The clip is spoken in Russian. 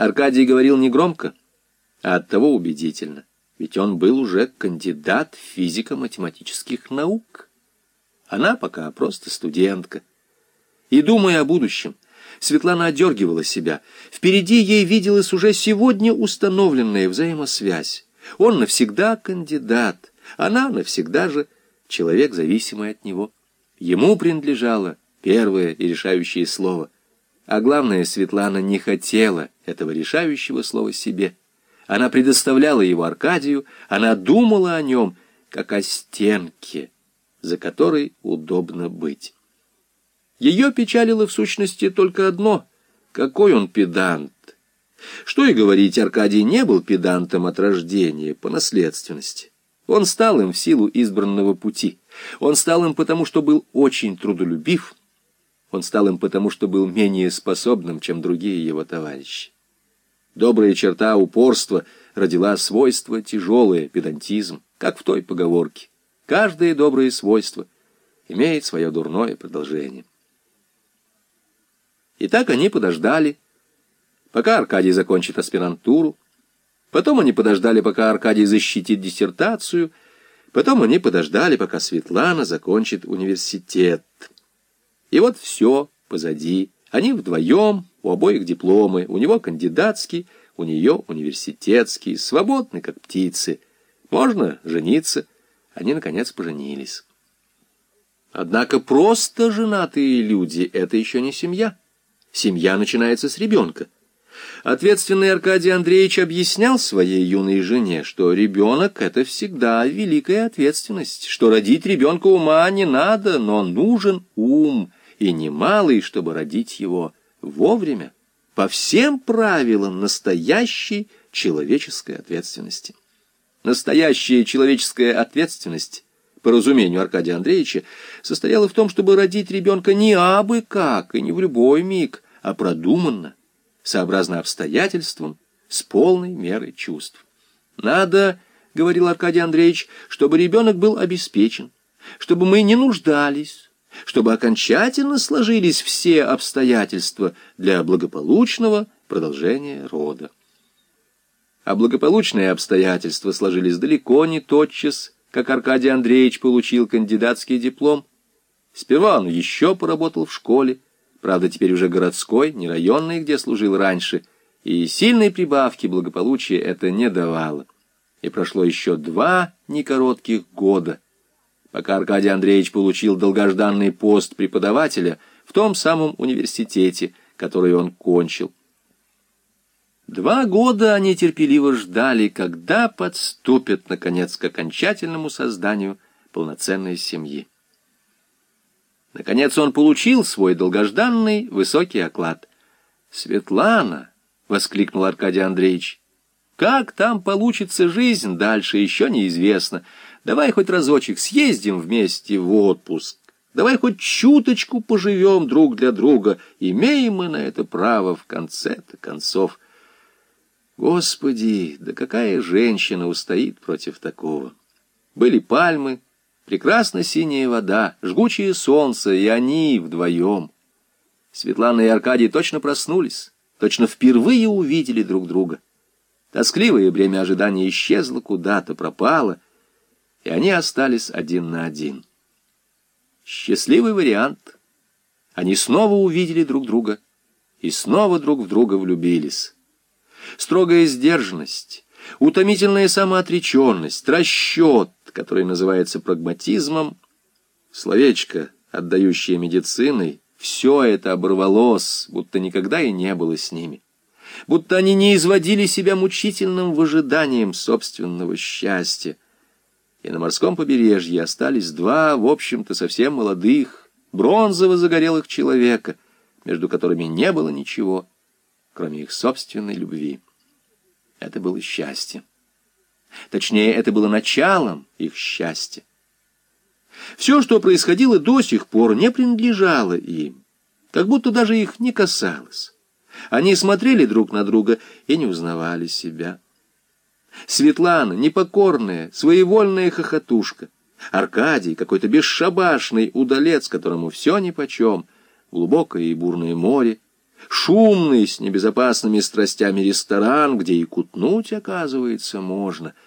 Аркадий говорил негромко, а оттого убедительно, ведь он был уже кандидат физико-математических наук. Она пока просто студентка. И, думая о будущем, Светлана одергивала себя. Впереди ей виделась уже сегодня установленная взаимосвязь. Он навсегда кандидат, она навсегда же человек, зависимый от него. Ему принадлежало первое и решающее слово. А главное, Светлана не хотела этого решающего слова себе. Она предоставляла его Аркадию, она думала о нем, как о стенке, за которой удобно быть. Ее печалило в сущности только одно — какой он педант. Что и говорить, Аркадий не был педантом от рождения, по наследственности. Он стал им в силу избранного пути. Он стал им потому, что был очень трудолюбив. Он стал им потому, что был менее способным, чем другие его товарищи. Добрая черта упорства родила свойство тяжелое, педантизм, как в той поговорке. Каждое доброе свойство имеет свое дурное продолжение. И так они подождали, пока Аркадий закончит аспирантуру, потом они подождали, пока Аркадий защитит диссертацию, потом они подождали, пока Светлана закончит университет. И вот все позади. Они вдвоем, у обоих дипломы, у него кандидатский, у нее университетский, свободны, как птицы. Можно жениться. Они, наконец, поженились. Однако просто женатые люди — это еще не семья. Семья начинается с ребенка. Ответственный Аркадий Андреевич объяснял своей юной жене, что ребенок — это всегда великая ответственность, что родить ребенка ума не надо, но нужен ум, и немалый, чтобы родить его вовремя, по всем правилам настоящей человеческой ответственности. Настоящая человеческая ответственность по разумению Аркадия Андреевича, состояла в том, чтобы родить ребенка не абы как и не в любой миг, а продуманно, сообразно обстоятельствам, с полной мерой чувств. Надо, — говорил Аркадий Андреевич, — чтобы ребенок был обеспечен, чтобы мы не нуждались, чтобы окончательно сложились все обстоятельства для благополучного продолжения рода. А благополучные обстоятельства сложились далеко не тотчас, как Аркадий Андреевич получил кандидатский диплом. Сперва он еще поработал в школе, правда, теперь уже городской, не районной, где служил раньше, и сильной прибавки благополучия это не давало. И прошло еще два некоротких года, пока Аркадий Андреевич получил долгожданный пост преподавателя в том самом университете, который он кончил. Два года они терпеливо ждали, когда подступят, наконец, к окончательному созданию полноценной семьи. Наконец он получил свой долгожданный высокий оклад. «Светлана!» — воскликнул Аркадий Андреевич. «Как там получится жизнь дальше, еще неизвестно. Давай хоть разочек съездим вместе в отпуск. Давай хоть чуточку поживем друг для друга. Имеем мы на это право в конце-то концов». Господи, да какая женщина устоит против такого? Были пальмы, прекрасно синяя вода, жгучее солнце, и они вдвоем. Светлана и Аркадий точно проснулись, точно впервые увидели друг друга. Тоскливое бремя ожидания исчезло куда-то, пропало, и они остались один на один. Счастливый вариант. Они снова увидели друг друга и снова друг в друга влюбились строгая сдержанность, утомительная самоотреченность, расчет, который называется прагматизмом, словечко, отдающее медициной, все это оборвалось, будто никогда и не было с ними. Будто они не изводили себя мучительным выжиданием собственного счастья. И на морском побережье остались два, в общем-то, совсем молодых, бронзово-загорелых человека, между которыми не было ничего — кроме их собственной любви. Это было счастье. Точнее, это было началом их счастья. Все, что происходило до сих пор, не принадлежало им, как будто даже их не касалось. Они смотрели друг на друга и не узнавали себя. Светлана, непокорная, своевольная хохотушка. Аркадий, какой-то бесшабашный удалец, которому все нипочем, глубокое и бурное море, шумный, с небезопасными страстями ресторан, где и кутнуть, оказывается, можно —